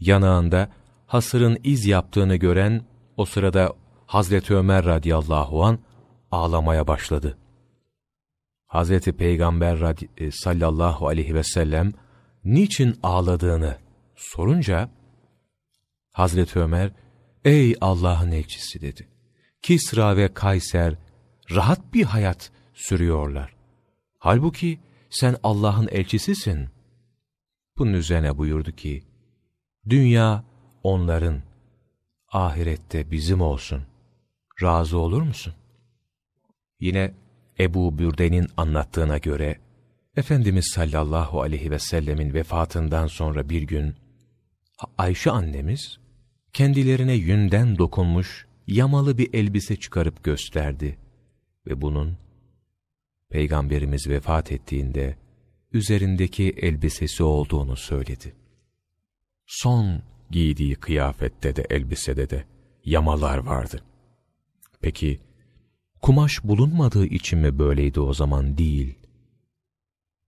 Yanağında hasırın iz yaptığını gören o sırada Hazreti Ömer radıyallahu an ağlamaya başladı. Hazreti Peygamber e, sallallahu aleyhi ve sellem niçin ağladığını sorunca Hazreti Ömer ey Allah'ın elçisi dedi. Kisra ve Kayser rahat bir hayat sürüyorlar. Halbuki sen Allah'ın elçisisin. Bunun üzerine buyurdu ki Dünya onların, ahirette bizim olsun. Razı olur musun? Yine Ebu Bürde'nin anlattığına göre, Efendimiz sallallahu aleyhi ve sellemin vefatından sonra bir gün, Ayşe annemiz, kendilerine yünden dokunmuş yamalı bir elbise çıkarıp gösterdi ve bunun, Peygamberimiz vefat ettiğinde, üzerindeki elbisesi olduğunu söyledi son giydiği kıyafette de elbisede de yamalar vardı. Peki kumaş bulunmadığı için mi böyleydi o zaman değil?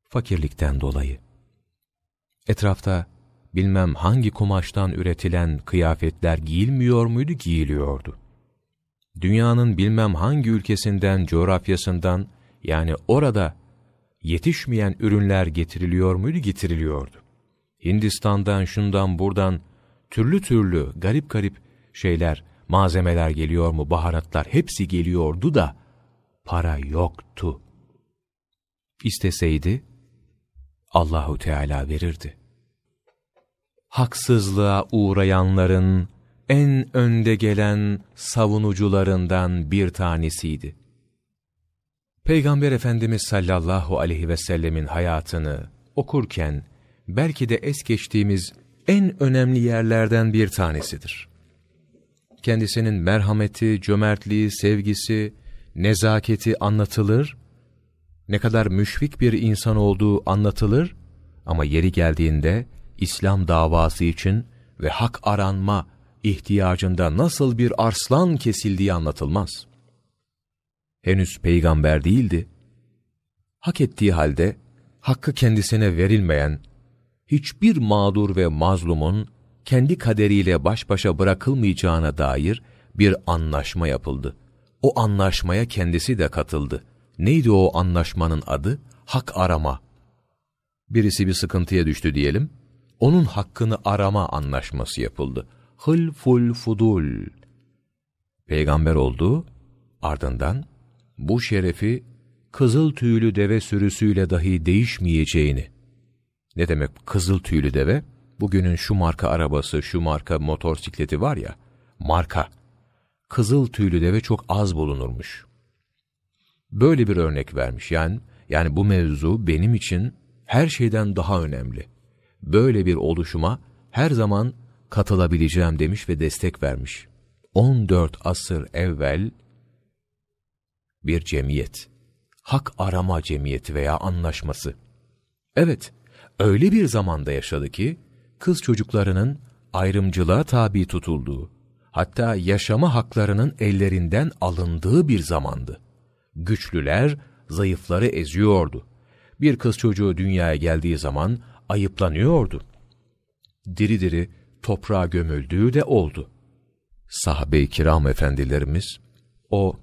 Fakirlikten dolayı. Etrafta bilmem hangi kumaştan üretilen kıyafetler giyilmiyor muydu, giyiliyordu. dünyanın bilmem hangi ülkesinden, coğrafyasından, yani orada yetişmeyen ürünler getiriliyor muydu? Getiriliyordu. Hindistan'dan, şundan, buradan türlü türlü garip garip şeyler, malzemeler geliyor mu, baharatlar hepsi geliyordu da para yoktu. İsteseydi Allahu Teala verirdi. Haksızlığa uğrayanların en önde gelen savunucularından bir tanesiydi. Peygamber Efendimiz sallallahu aleyhi ve sellemin hayatını okurken belki de es geçtiğimiz en önemli yerlerden bir tanesidir. Kendisinin merhameti, cömertliği, sevgisi, nezaketi anlatılır, ne kadar müşfik bir insan olduğu anlatılır ama yeri geldiğinde İslam davası için ve hak aranma ihtiyacında nasıl bir arslan kesildiği anlatılmaz. Henüz peygamber değildi. Hak ettiği halde hakkı kendisine verilmeyen hiçbir mağdur ve mazlumun kendi kaderiyle baş başa bırakılmayacağına dair bir anlaşma yapıldı. O anlaşmaya kendisi de katıldı. Neydi o anlaşmanın adı? Hak arama. Birisi bir sıkıntıya düştü diyelim. Onun hakkını arama anlaşması yapıldı. Hılful fudul. Peygamber oldu, ardından bu şerefi kızıl tüylü deve sürüsüyle dahi değişmeyeceğini. Ne demek kızıl tüylü deve? Bugünün şu marka arabası, şu marka motosikleti var ya, marka. Kızıl tüylü deve çok az bulunurmuş. Böyle bir örnek vermiş. Yani, yani bu mevzu benim için her şeyden daha önemli. Böyle bir oluşuma her zaman katılabileceğim demiş ve destek vermiş. 14 asır evvel bir cemiyet. Hak arama cemiyeti veya anlaşması. Evet, öyle bir zamanda yaşadı ki, kız çocuklarının ayrımcılığa tabi tutulduğu, hatta yaşama haklarının ellerinden alındığı bir zamandı. Güçlüler, zayıfları eziyordu. Bir kız çocuğu dünyaya geldiği zaman ayıplanıyordu. Diri diri toprağa gömüldüğü de oldu. Sahabe-i kiram efendilerimiz, o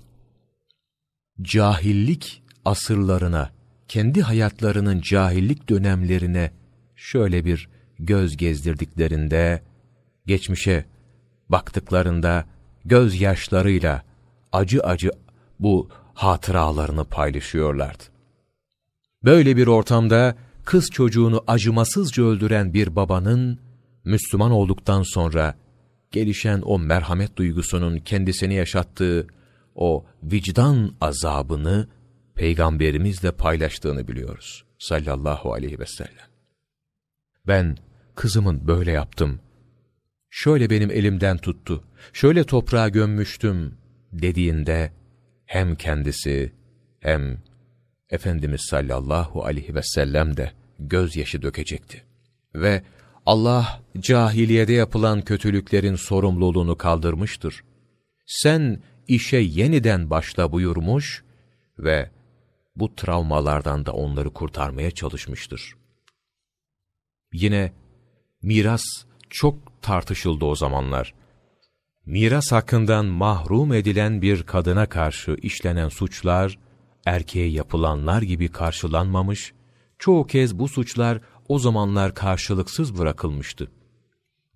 cahillik asırlarına, kendi hayatlarının cahillik dönemlerine şöyle bir göz gezdirdiklerinde, geçmişe baktıklarında gözyaşlarıyla acı acı bu hatıralarını paylaşıyorlardı. Böyle bir ortamda kız çocuğunu acımasızca öldüren bir babanın Müslüman olduktan sonra gelişen o merhamet duygusunun kendisini yaşattığı o vicdan azabını peygamberimizle paylaştığını biliyoruz. Sallallahu aleyhi ve sellem. Ben kızımın böyle yaptım. Şöyle benim elimden tuttu. Şöyle toprağa gömmüştüm dediğinde hem kendisi hem Efendimiz sallallahu aleyhi ve sellem de gözyaşı dökecekti. Ve Allah cahiliyede yapılan kötülüklerin sorumluluğunu kaldırmıştır. Sen işe yeniden başla buyurmuş ve bu travmalardan da onları kurtarmaya çalışmıştır. Yine miras çok tartışıldı o zamanlar. Miras hakkından mahrum edilen bir kadına karşı işlenen suçlar, erkeğe yapılanlar gibi karşılanmamış, çoğu kez bu suçlar o zamanlar karşılıksız bırakılmıştı.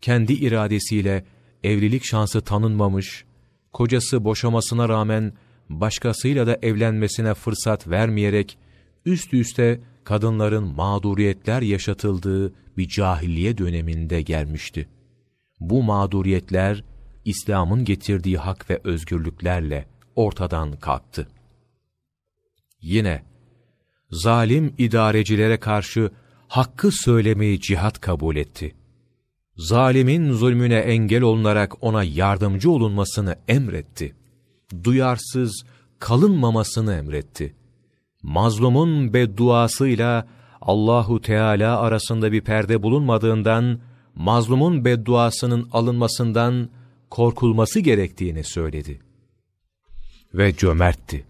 Kendi iradesiyle evlilik şansı tanınmamış, kocası boşamasına rağmen başkasıyla da evlenmesine fırsat vermeyerek üst üste kadınların mağduriyetler yaşatıldığı bir cahiliye döneminde gelmişti. Bu mağduriyetler İslam'ın getirdiği hak ve özgürlüklerle ortadan kalktı. Yine zalim idarecilere karşı hakkı söylemeyi cihat kabul etti. Zalimin zulmüne engel olunarak ona yardımcı olunmasını emretti. Duyarsız kalınmamasını emretti. Mazlumun bedduasıyla Allahu Teala arasında bir perde bulunmadığından, mazlumun bedduasının alınmasından korkulması gerektiğini söyledi. Ve cömertti.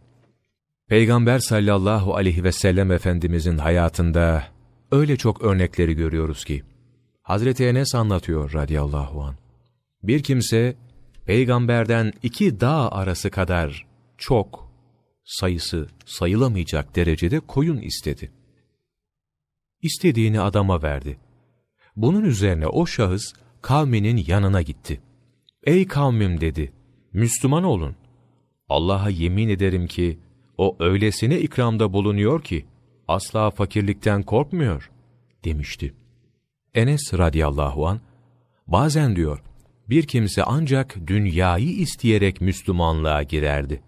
Peygamber sallallahu aleyhi ve sellem Efendimizin hayatında öyle çok örnekleri görüyoruz ki, Hazreti Enes anlatıyor radıyallahu an. Bir kimse peygamberden iki dağ arası kadar çok, sayısı sayılamayacak derecede koyun istedi. İstediğini adama verdi. Bunun üzerine o şahıs kavminin yanına gitti. Ey kavmim dedi, Müslüman olun. Allah'a yemin ederim ki o öylesine ikramda bulunuyor ki asla fakirlikten korkmuyor demişti. Enes radıyallahu an bazen diyor bir kimse ancak dünyayı isteyerek Müslümanlığa girerdi.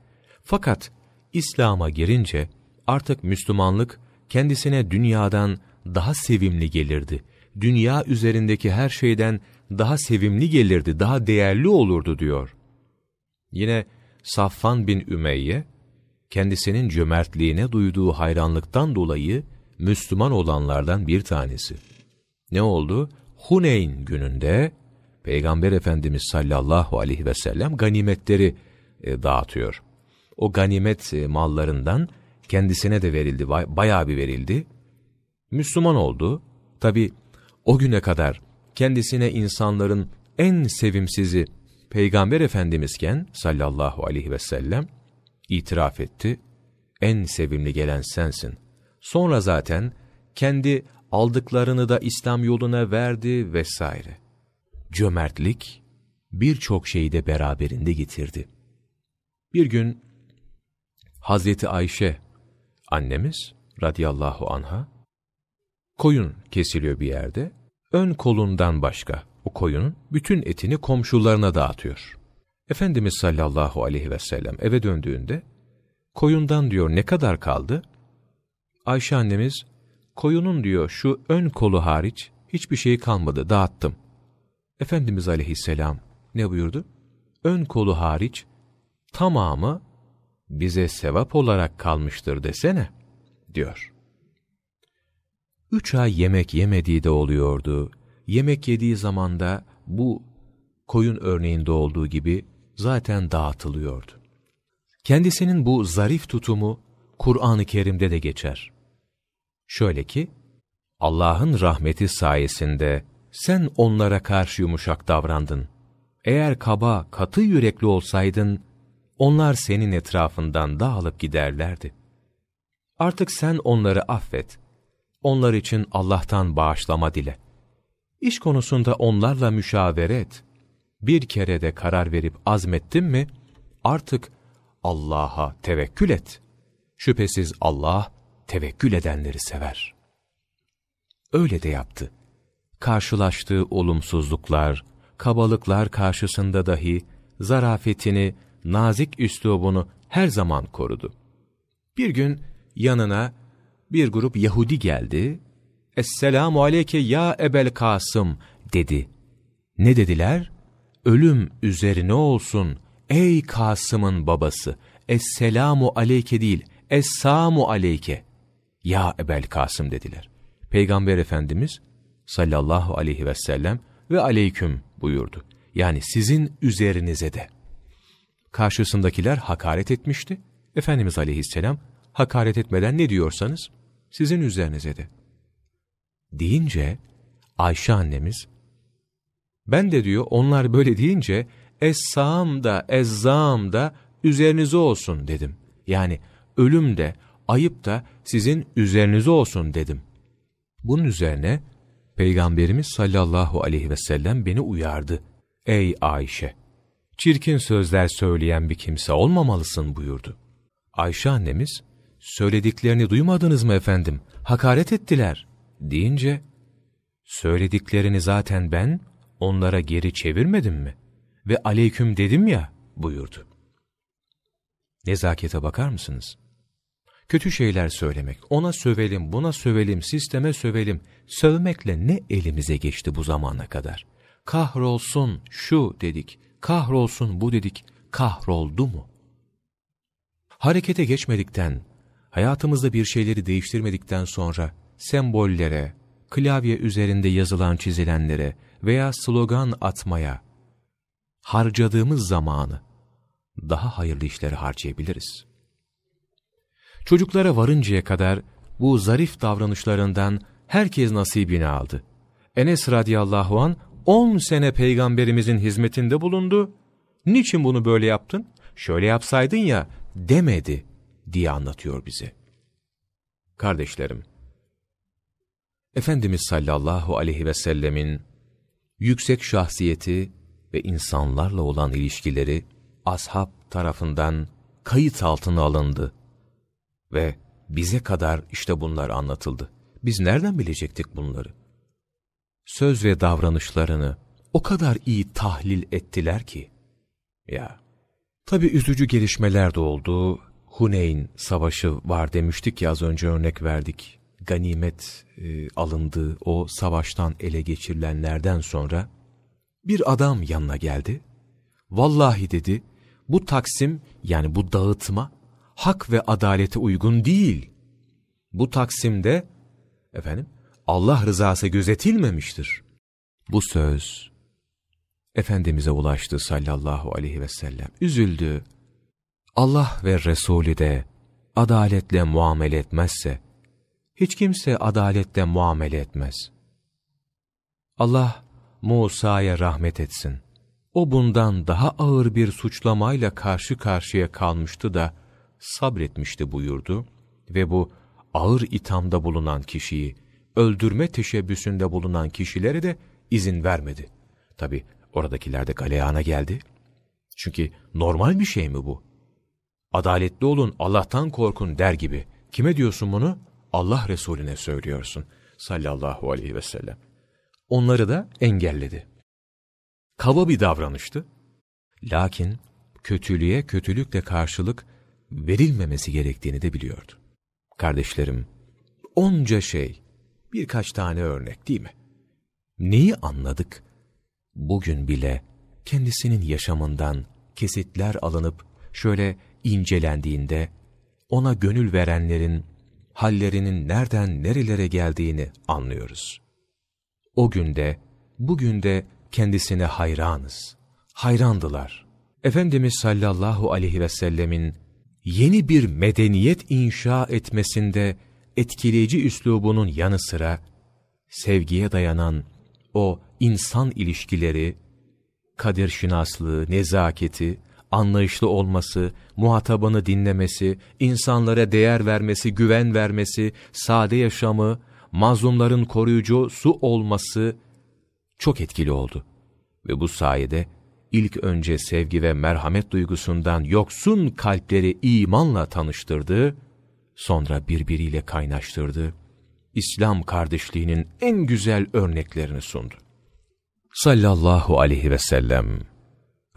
Fakat İslam'a girince artık Müslümanlık kendisine dünyadan daha sevimli gelirdi. Dünya üzerindeki her şeyden daha sevimli gelirdi, daha değerli olurdu diyor. Yine Safvan bin Ümeyye, kendisinin cömertliğine duyduğu hayranlıktan dolayı Müslüman olanlardan bir tanesi. Ne oldu? Huneyn gününde Peygamber Efendimiz sallallahu aleyhi ve sellem ganimetleri e, dağıtıyor. O ganimet e, mallarından kendisine de verildi, bayağı bir verildi. Müslüman oldu. Tabi o güne kadar kendisine insanların en sevimsizi Peygamber Efendimizken sallallahu aleyhi ve sellem itiraf etti. En sevimli gelen sensin. Sonra zaten kendi aldıklarını da İslam yoluna verdi vesaire. Cömertlik birçok şeyi de beraberinde getirdi. Bir gün Hazreti Ayşe annemiz radıyallahu anha koyun kesiliyor bir yerde. Ön kolundan başka o koyunun bütün etini komşularına dağıtıyor. Efendimiz sallallahu aleyhi ve sellem eve döndüğünde koyundan diyor ne kadar kaldı? Ayşe annemiz koyunun diyor şu ön kolu hariç hiçbir şey kalmadı dağıttım. Efendimiz aleyhisselam ne buyurdu? Ön kolu hariç tamamı bize sevap olarak kalmıştır desene diyor. Üç ay yemek yemediği de oluyordu. Yemek yediği zamanda bu koyun örneğinde olduğu gibi zaten dağıtılıyordu. Kendisinin bu zarif tutumu Kur'an-ı Kerim'de de geçer. Şöyle ki, Allah'ın rahmeti sayesinde sen onlara karşı yumuşak davrandın. Eğer kaba, katı yürekli olsaydın, onlar senin etrafından dağılıp giderlerdi. Artık sen onları affet. Onlar için Allah'tan bağışlama dile. İş konusunda onlarla müşavere et. Bir kere de karar verip azmettin mi, artık Allah'a tevekkül et. Şüphesiz Allah, tevekkül edenleri sever. Öyle de yaptı. Karşılaştığı olumsuzluklar, kabalıklar karşısında dahi zarafetini, nazik üslubunu her zaman korudu. Bir gün yanına bir grup Yahudi geldi. Esselamu aleyke ya Ebel Kasım dedi. Ne dediler? Ölüm üzerine olsun ey Kasım'ın babası. Esselamu aleyke değil, Essamu aleyke. Ya Ebel Kasım dediler. Peygamber Efendimiz sallallahu aleyhi ve sellem ve aleyküm buyurdu. Yani sizin üzerinize de. Karşısındakiler hakaret etmişti. Efendimiz aleyhisselam hakaret etmeden ne diyorsanız sizin üzerinize de. Deyince Ayşe annemiz ben de diyor onlar böyle deyince Essam da Ezzam da üzerinize olsun dedim. Yani ölüm de ayıp da sizin üzerinize olsun dedim. Bunun üzerine Peygamberimiz sallallahu aleyhi ve sellem beni uyardı. Ey Ayşe! Çirkin sözler söyleyen bir kimse olmamalısın buyurdu. Ayşe annemiz, söylediklerini duymadınız mı efendim? Hakaret ettiler deyince, söylediklerini zaten ben onlara geri çevirmedim mi? Ve aleyküm dedim ya buyurdu. Nezakete bakar mısınız? Kötü şeyler söylemek, ona sövelim, buna sövelim, sisteme sövelim, sövmekle ne elimize geçti bu zamana kadar? Kahrolsun şu dedik, kahrolsun bu dedik, kahroldu mu? Harekete geçmedikten, hayatımızda bir şeyleri değiştirmedikten sonra sembollere, klavye üzerinde yazılan çizilenlere veya slogan atmaya harcadığımız zamanı daha hayırlı işlere harcayabiliriz. Çocuklara varıncaya kadar bu zarif davranışlarından herkes nasibini aldı. Enes radıyallahu an 10 sene peygamberimizin hizmetinde bulundu. Niçin bunu böyle yaptın? Şöyle yapsaydın ya demedi diye anlatıyor bize. Kardeşlerim, Efendimiz sallallahu aleyhi ve sellemin yüksek şahsiyeti ve insanlarla olan ilişkileri ashab tarafından kayıt altına alındı ve bize kadar işte bunlar anlatıldı. Biz nereden bilecektik bunları? Söz ve davranışlarını o kadar iyi tahlil ettiler ki. Ya, tabi üzücü gelişmeler de oldu. Huneyn savaşı var demiştik ya az önce örnek verdik. Ganimet e, alındı o savaştan ele geçirilenlerden sonra bir adam yanına geldi. Vallahi dedi bu taksim yani bu dağıtma hak ve adalete uygun değil. Bu taksimde efendim Allah rızası gözetilmemiştir. Bu söz Efendimiz'e ulaştı sallallahu aleyhi ve sellem. Üzüldü. Allah ve Resulü de adaletle muamele etmezse, hiç kimse adaletle muamele etmez. Allah Musa'ya rahmet etsin. O bundan daha ağır bir suçlamayla karşı karşıya kalmıştı da sabretmişti buyurdu ve bu ağır ithamda bulunan kişiyi, öldürme teşebbüsünde bulunan kişilere de izin vermedi. Tabi oradakiler de galeyana geldi. Çünkü normal bir şey mi bu? Adaletli olun, Allah'tan korkun der gibi. Kime diyorsun bunu? Allah Resulüne söylüyorsun sallallahu aleyhi ve sellem. Onları da engelledi. Kaba bir davranıştı. Lakin kötülüğe kötülükle karşılık verilmemesi gerektiğini de biliyordu. Kardeşlerim, onca şey, birkaç tane örnek değil mi? Neyi anladık? Bugün bile kendisinin yaşamından kesitler alınıp şöyle incelendiğinde ona gönül verenlerin hallerinin nereden nerelere geldiğini anlıyoruz. O günde, bugün de kendisine hayranız. Hayrandılar. Efendimiz sallallahu aleyhi ve sellemin yeni bir medeniyet inşa etmesinde etkileyici üslubunun yanı sıra sevgiye dayanan o insan ilişkileri, kadir şinaslığı, nezaketi, anlayışlı olması, muhatabını dinlemesi, insanlara değer vermesi, güven vermesi, sade yaşamı, mazlumların koruyucu su olması çok etkili oldu. Ve bu sayede ilk önce sevgi ve merhamet duygusundan yoksun kalpleri imanla tanıştırdı, sonra birbiriyle kaynaştırdı. İslam kardeşliğinin en güzel örneklerini sundu. Sallallahu aleyhi ve sellem,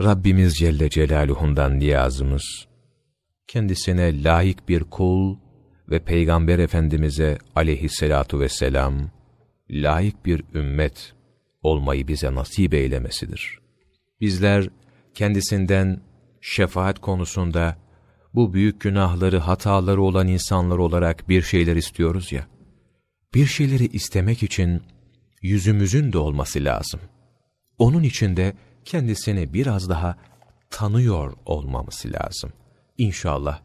Rabbimiz Celle Celaluhu'ndan niyazımız, kendisine layık bir kul ve Peygamber Efendimiz'e aleyhisselatu vesselam, layık bir ümmet olmayı bize nasip eylemesidir. Bizler kendisinden şefaat konusunda bu büyük günahları, hataları olan insanlar olarak bir şeyler istiyoruz ya, bir şeyleri istemek için yüzümüzün de olması lazım. Onun için de kendisini biraz daha tanıyor olmamız lazım. İnşallah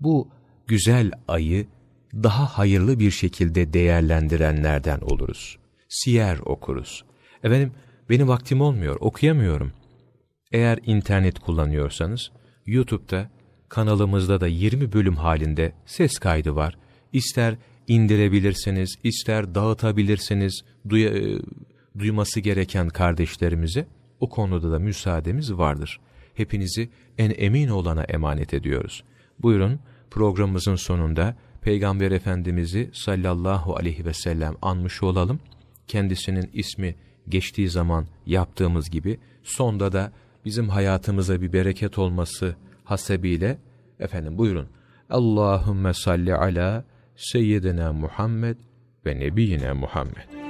bu güzel ayı daha hayırlı bir şekilde değerlendirenlerden oluruz. Siyer okuruz. Efendim benim vaktim olmuyor, okuyamıyorum. Eğer internet kullanıyorsanız YouTube'da kanalımızda da 20 bölüm halinde ses kaydı var. İster indirebilirsiniz, ister dağıtabilirsiniz e, duyması gereken kardeşlerimize o konuda da müsaademiz vardır. Hepinizi en emin olana emanet ediyoruz. Buyurun programımızın sonunda Peygamber Efendimiz'i sallallahu aleyhi ve sellem anmış olalım. Kendisinin ismi geçtiği zaman yaptığımız gibi sonda da bizim hayatımıza bir bereket olması hasebiyle efendim buyurun. Allahümme salli ala seyyidina Muhammed ve nebiyine Muhammed.